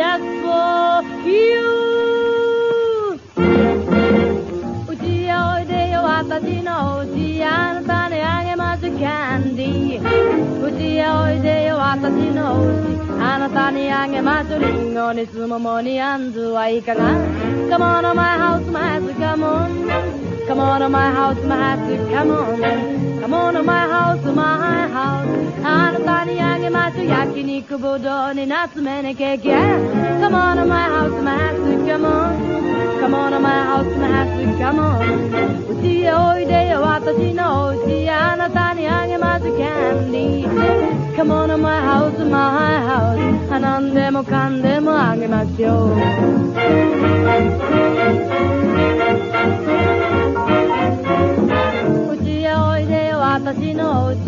just for you. Uti o de o atatino, uti an pane ange mas candy. Uti o de o atatino, uti an pane ange mas ringo, ni sumo moni anzu ai kagan. Come on oh to oh oh my house, my house, come on. Come on to my house, my house, come on. Come on to my house, my house. たにあげましょ焼肉ぶどうに夏目にケーキ Come on to my house, my house, come on Come on to my house, my house, come on うちへおいでよ私のうちあなたにあげますキャンディー Come on to my house, my house 何でもかんでもあげましょう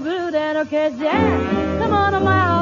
blue and okay, yeah. Come on my.